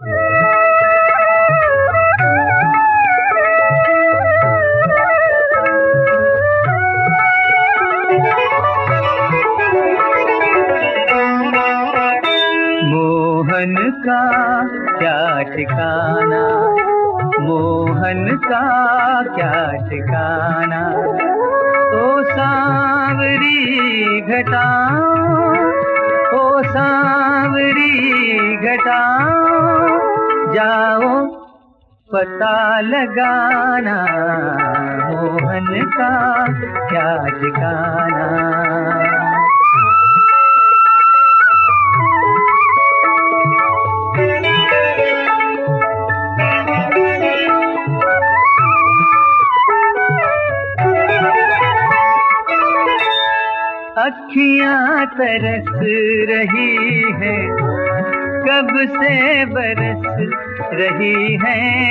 मोहन का क्या ठिकाना? मोहन का क्या ठिकाना? ओ सांवरी घटा ओ सांवरी घटा। जाओ पता लगाना मोहन का क्या ठिकाना अखियाँ तरस रही है कब से बरस रही है,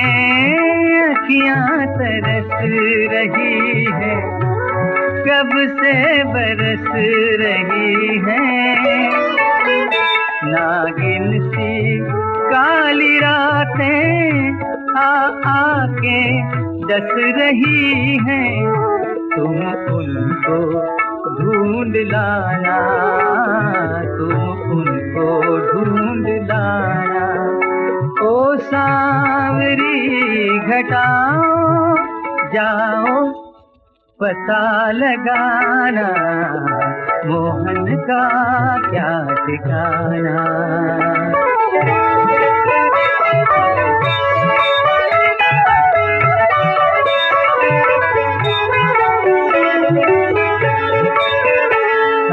अखियाँ तरस रही है। कब से बरस रही है? नागिन सी काली रातें आ आके दस रही हैं। तुम उनको ढूंढ लाना सांवरी घटा जाओ, पता लगाना, मोहन का क्या ठिकाना।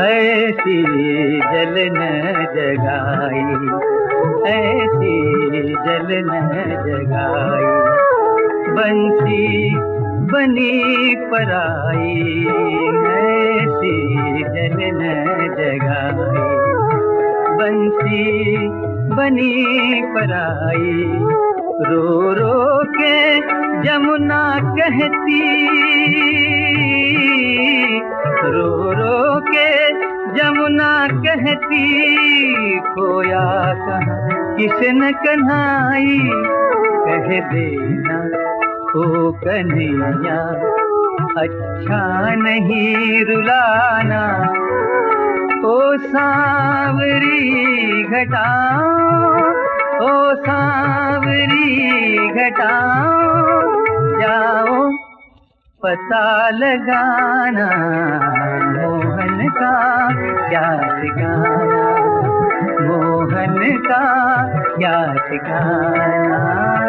ऐसी जलन जगाई, ऐसी जलन जगाई। बंसी बनी पराई, ऐसी जलन जगाई। बंसी बनी पराई, रो रो के जमुना कहती। रो रो के जमुना कहती, खोया कहा किसन कन्हाई, कह देना। ओ कन्हैया। अच्छा नहीं रुलाना, ओ सांवरी घटा, ओ सांवरी घटा। जाओ पता लगाना मोहन का क्या ठिकाना मोहन का क्या ठिकाना